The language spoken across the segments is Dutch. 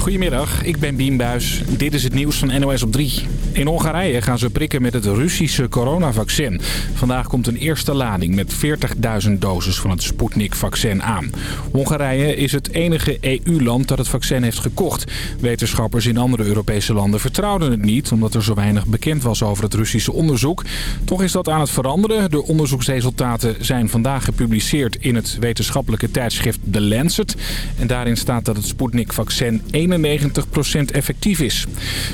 Goedemiddag, ik ben Bien Buis. Dit is het nieuws van NOS op 3. In Hongarije gaan ze prikken met het Russische coronavaccin. Vandaag komt een eerste lading met 40.000 doses van het Sputnik-vaccin aan. Hongarije is het enige EU-land dat het vaccin heeft gekocht. Wetenschappers in andere Europese landen vertrouwden het niet... omdat er zo weinig bekend was over het Russische onderzoek. Toch is dat aan het veranderen. De onderzoeksresultaten zijn vandaag gepubliceerd in het wetenschappelijke tijdschrift The Lancet. En daarin staat dat het Sputnik-vaccin 91% effectief is.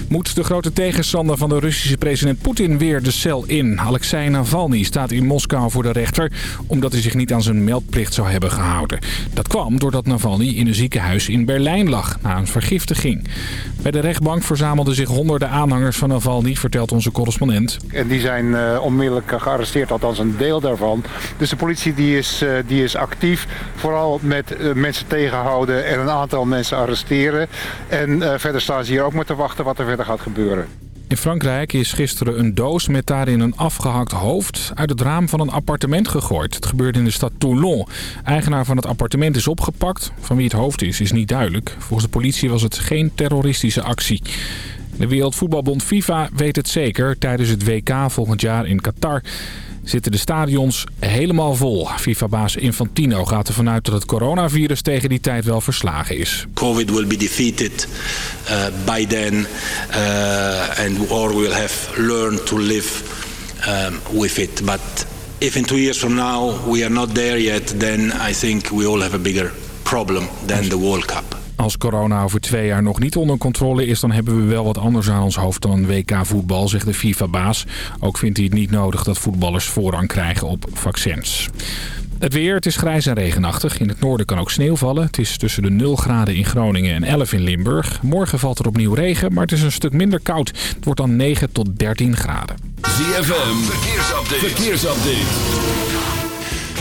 Moet de grote tegenstander van de Russische president Poetin weer de cel in? Alexei Navalny staat in Moskou voor de rechter... omdat hij zich niet aan zijn meldplicht zou hebben gehouden. Dat kwam doordat Navalny in een ziekenhuis in Berlijn lag na een vergiftiging. Bij de rechtbank verzamelden zich honderden aanhangers van Navalny, vertelt onze correspondent. En die zijn uh, onmiddellijk gearresteerd, althans een deel daarvan. Dus de politie die is, uh, die is actief, vooral met uh, mensen tegenhouden en een aantal mensen arresteren. En verder staan ze hier ook maar te wachten wat er verder gaat gebeuren. In Frankrijk is gisteren een doos met daarin een afgehakt hoofd uit het raam van een appartement gegooid. Het gebeurde in de stad Toulon. Eigenaar van het appartement is opgepakt. Van wie het hoofd is, is niet duidelijk. Volgens de politie was het geen terroristische actie. De Wereldvoetbalbond FIFA weet het zeker. Tijdens het WK volgend jaar in Qatar zitten de stadions helemaal vol. FIFA-baas Infantino gaat ervan uit dat het coronavirus tegen die tijd wel verslagen is. COVID will be defeated uh, by then uh, and or we'll have learned to live um, with it. But if in two years from now we are not there yet, then I think we all have a bigger problem than the World Cup. Als corona over twee jaar nog niet onder controle is... dan hebben we wel wat anders aan ons hoofd dan een WK-voetbal, zegt de FIFA-baas. Ook vindt hij het niet nodig dat voetballers voorrang krijgen op vaccins. Het weer, het is grijs en regenachtig. In het noorden kan ook sneeuw vallen. Het is tussen de 0 graden in Groningen en 11 in Limburg. Morgen valt er opnieuw regen, maar het is een stuk minder koud. Het wordt dan 9 tot 13 graden. ZFM, verkeersupdate. verkeersupdate.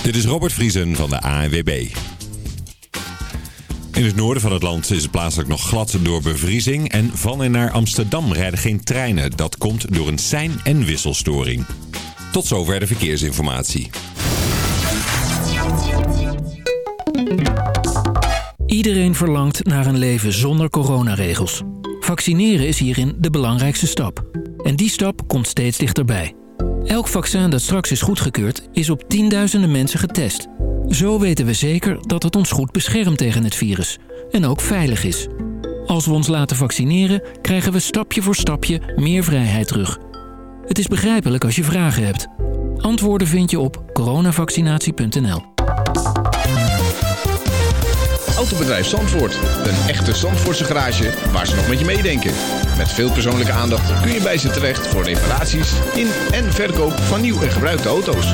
Dit is Robert Vriesen van de ANWB. In het noorden van het land is het plaatselijk nog glad door bevriezing. En van en naar Amsterdam rijden geen treinen. Dat komt door een sein- en wisselstoring. Tot zover de verkeersinformatie. Iedereen verlangt naar een leven zonder coronaregels. Vaccineren is hierin de belangrijkste stap. En die stap komt steeds dichterbij. Elk vaccin dat straks is goedgekeurd is op tienduizenden mensen getest. Zo weten we zeker dat het ons goed beschermt tegen het virus. En ook veilig is. Als we ons laten vaccineren, krijgen we stapje voor stapje meer vrijheid terug. Het is begrijpelijk als je vragen hebt. Antwoorden vind je op coronavaccinatie.nl. Autobedrijf Zandvoort. Een echte Zandvoortse garage waar ze nog met je meedenken. Met veel persoonlijke aandacht kun je bij ze terecht voor reparaties in en verkoop van nieuw en gebruikte auto's.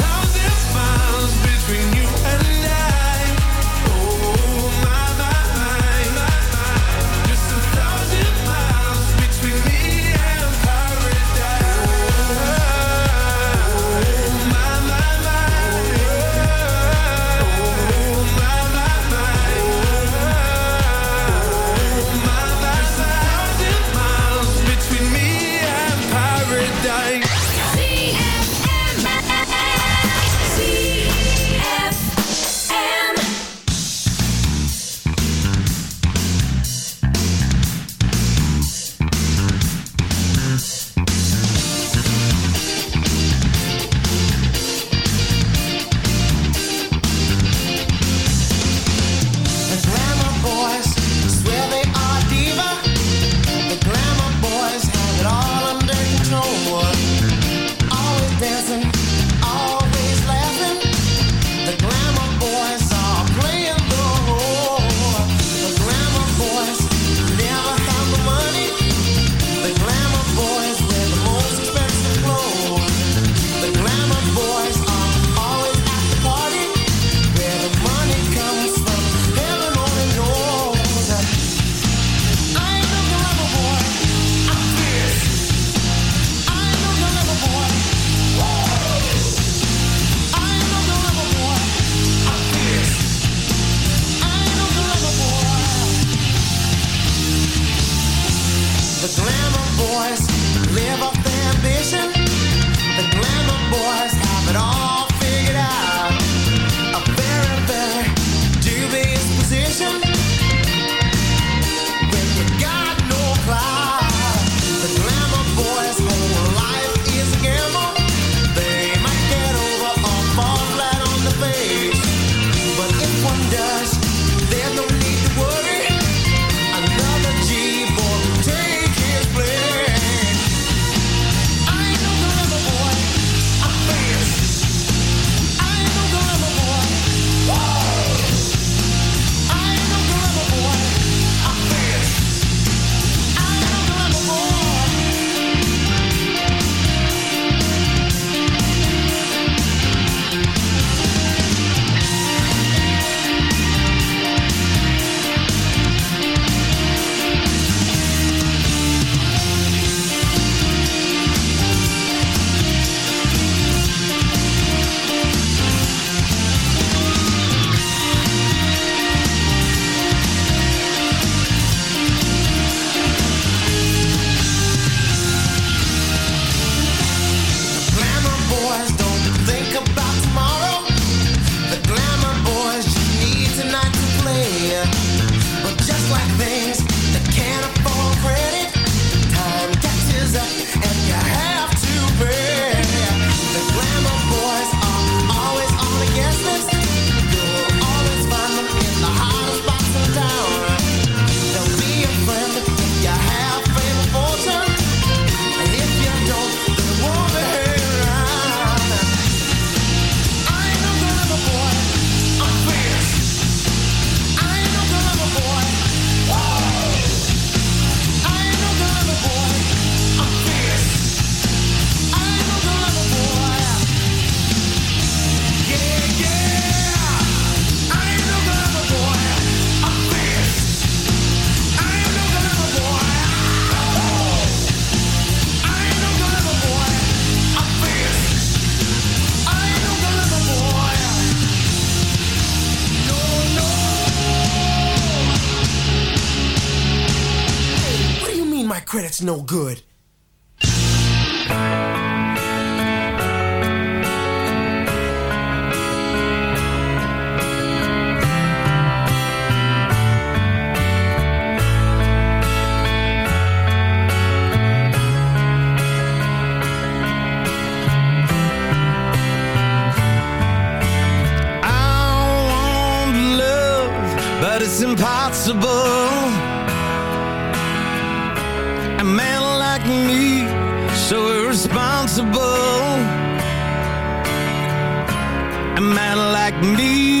A man like me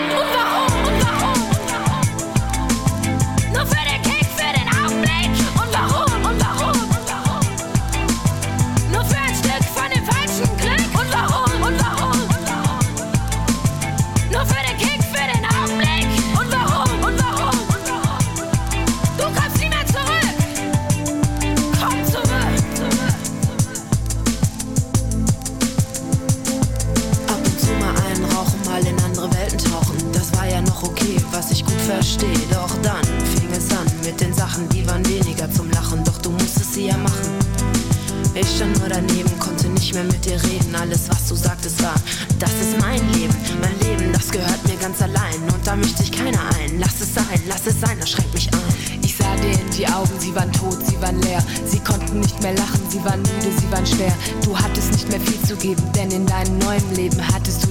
Ich stand nur daneben, konnte nicht mehr mit dir reden. Alles, was du sagtest, war, das ist mein Leben. Mein Leben, das gehört mir ganz allein. Und da mischt sich keiner ein. Lass es sein, lass es sein, das schränkt mich ein. Ich sah dir in die Augen, sie waren tot, sie waren leer. Sie konnten nicht mehr lachen, sie waren müde, sie waren schwer. Du hattest nicht mehr viel zu geben, denn in deinem neuen Leben hattest du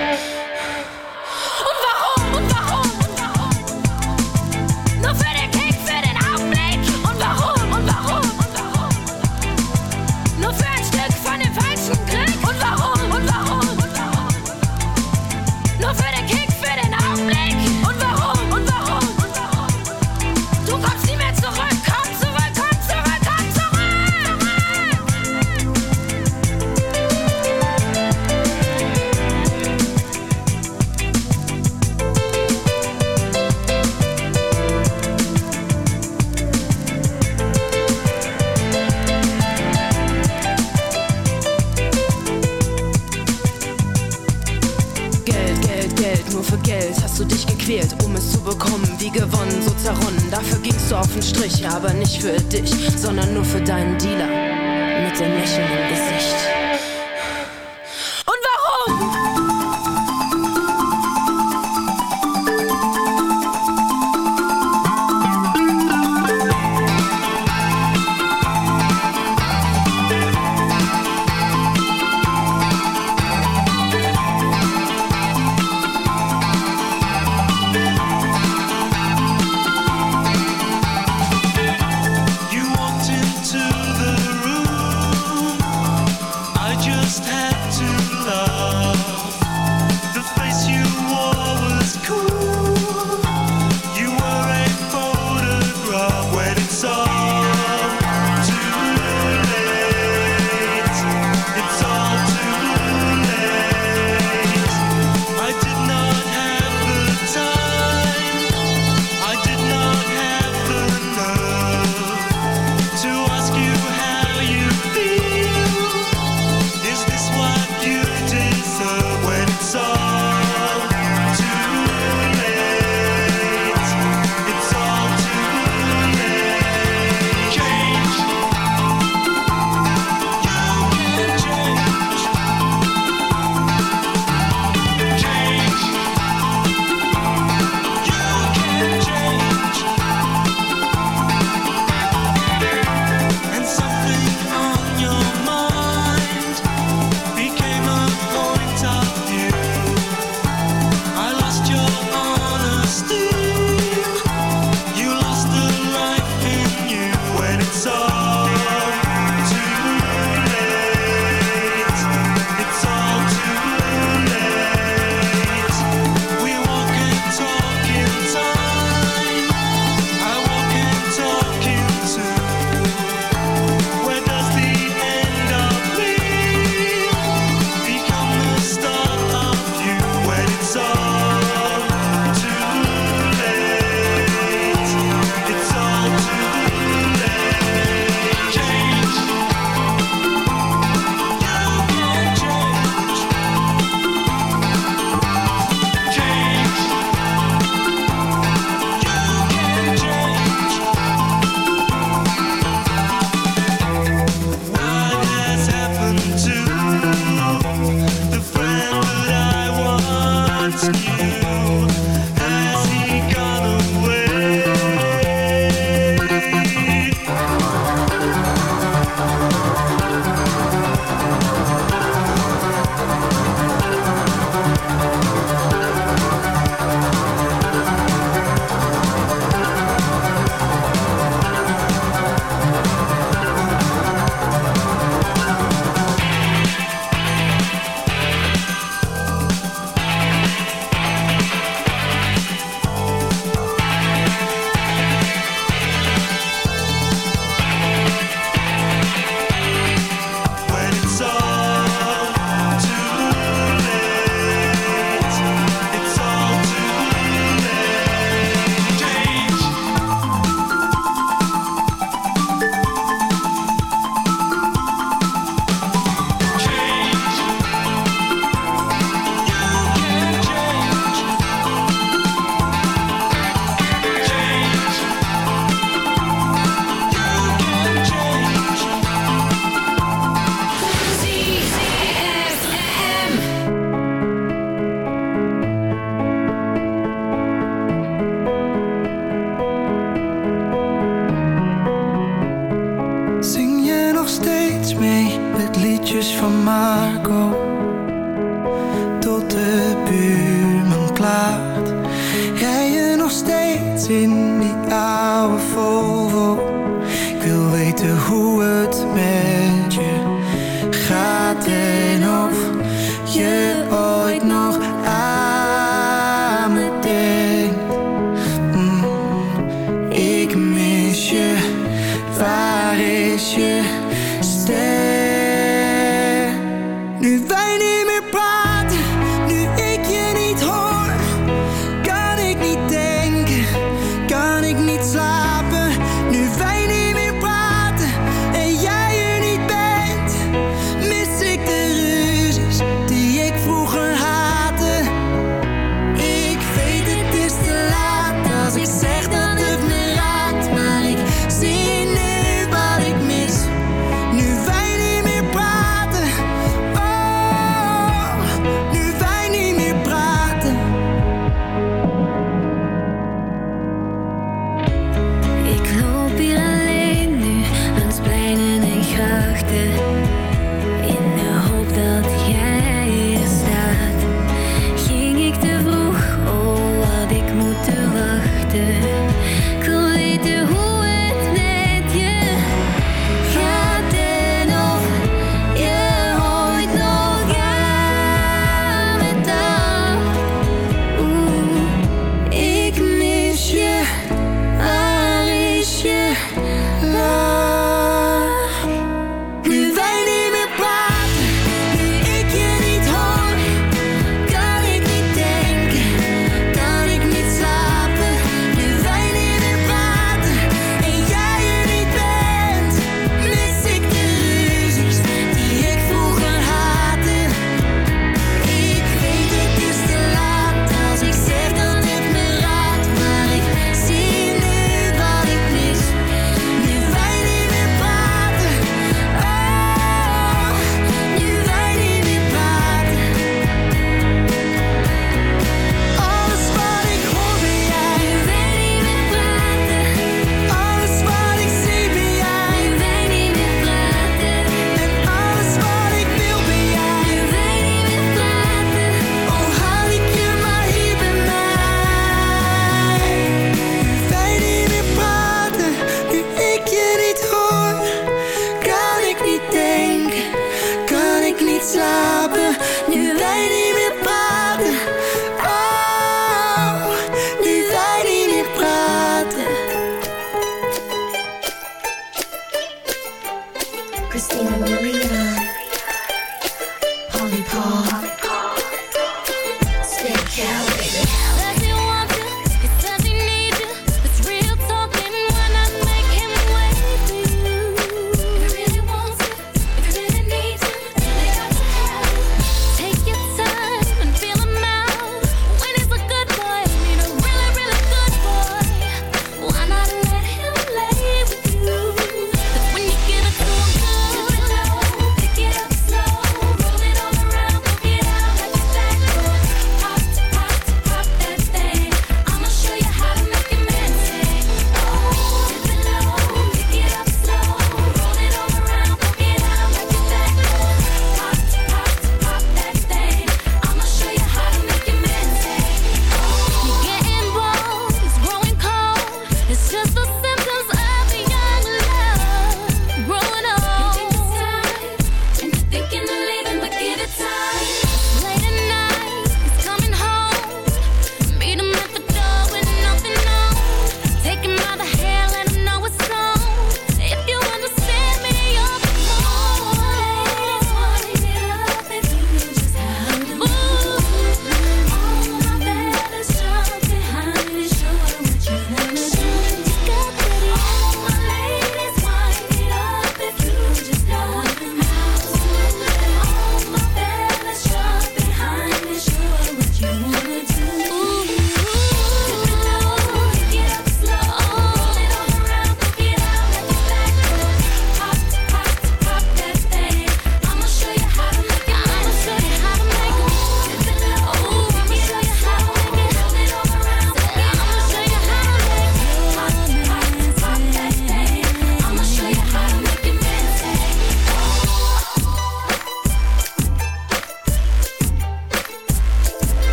In die oude Volvo?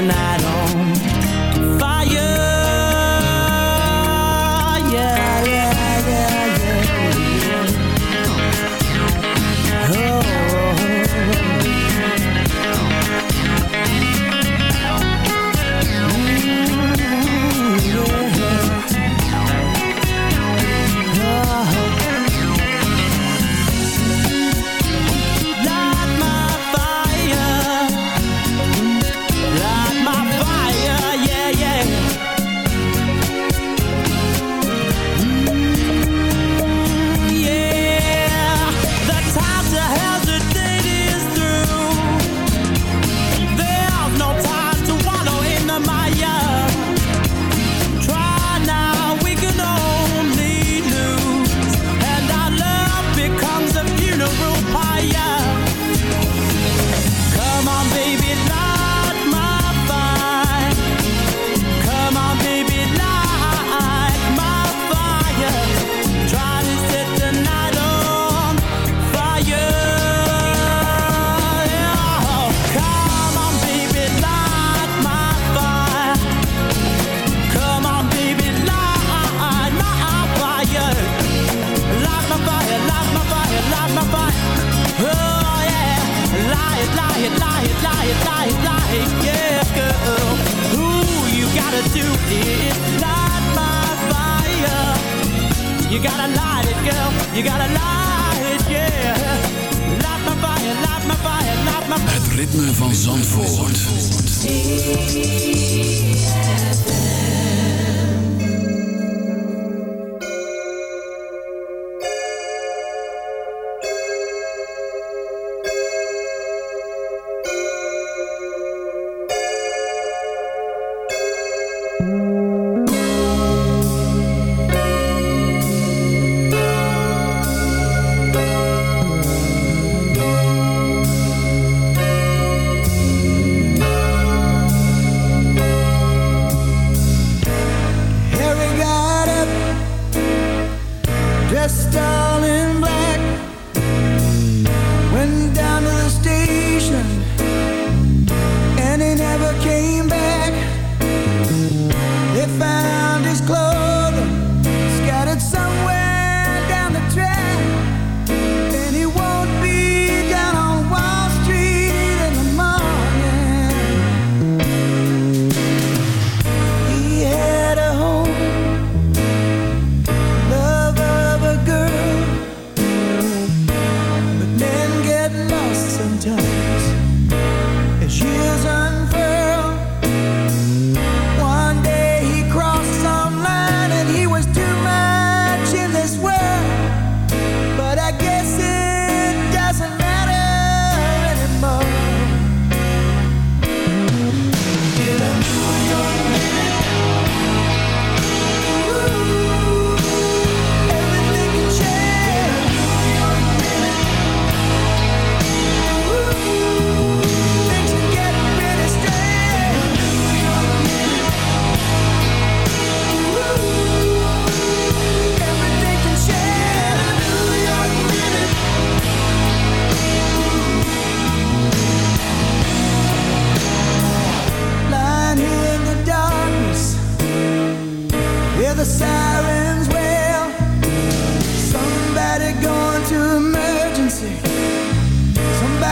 tonight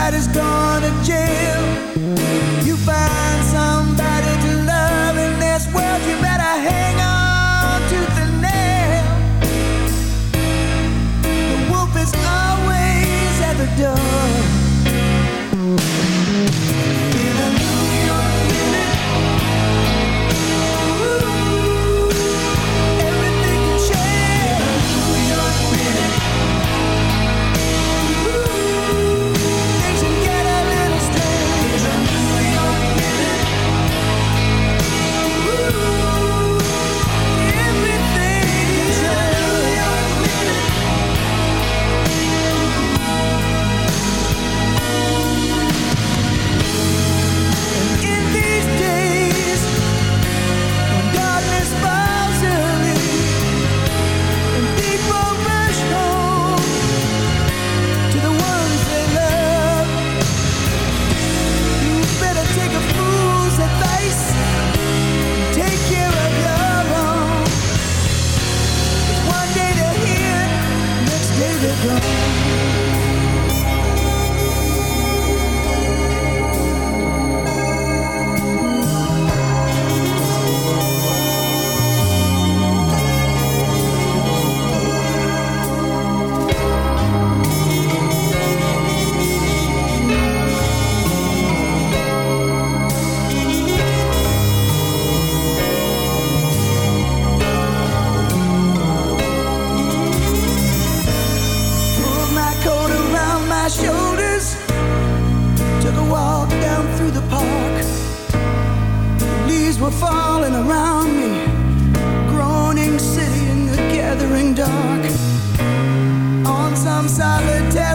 daddy's gone to jail. Solitary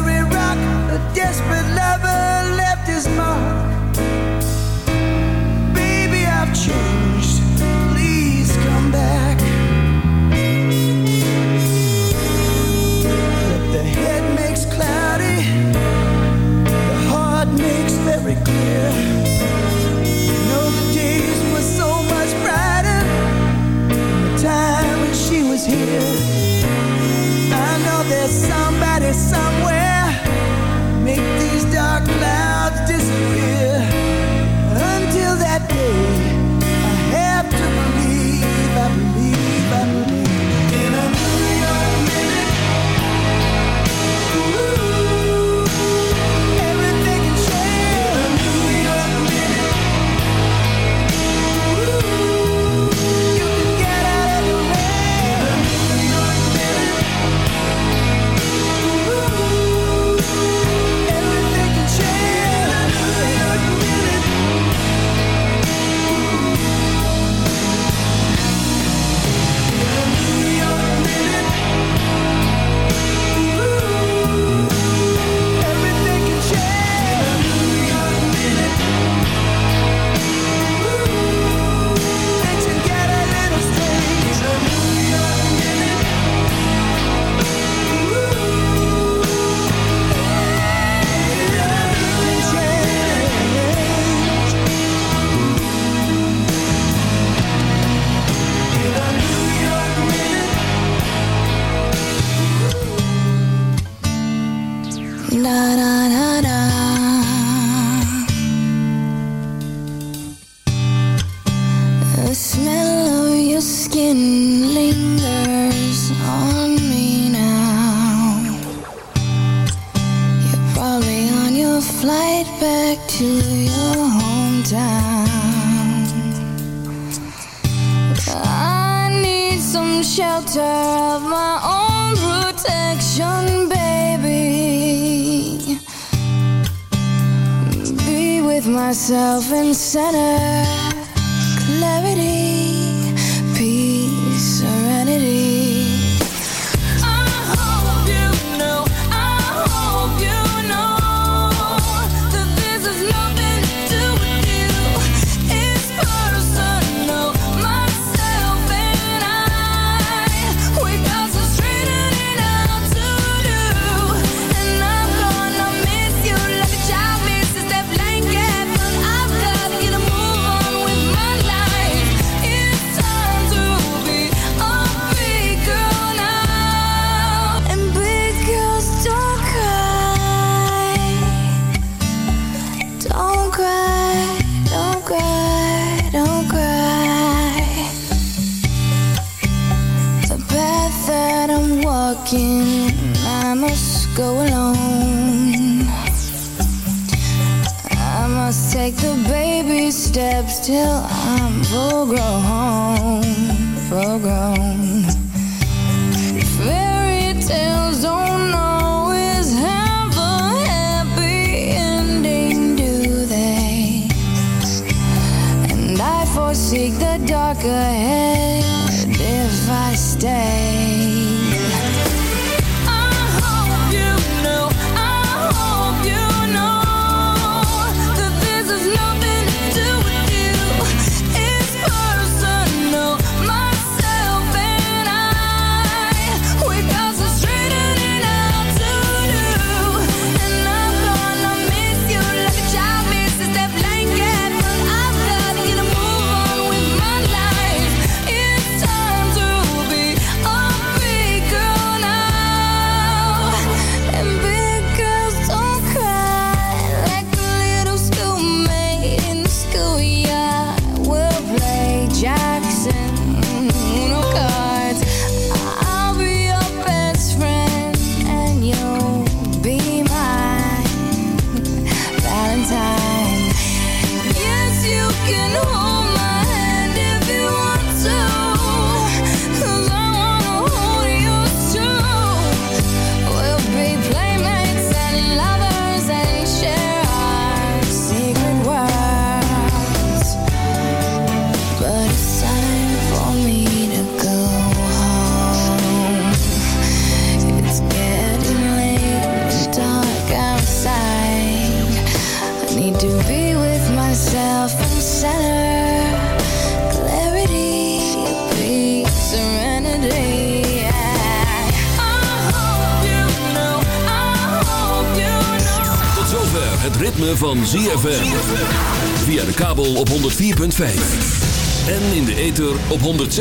106.9.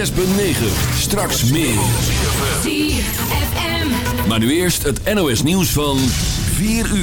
Straks meer. 4FM. Maar nu eerst het NOS nieuws van 4 uur.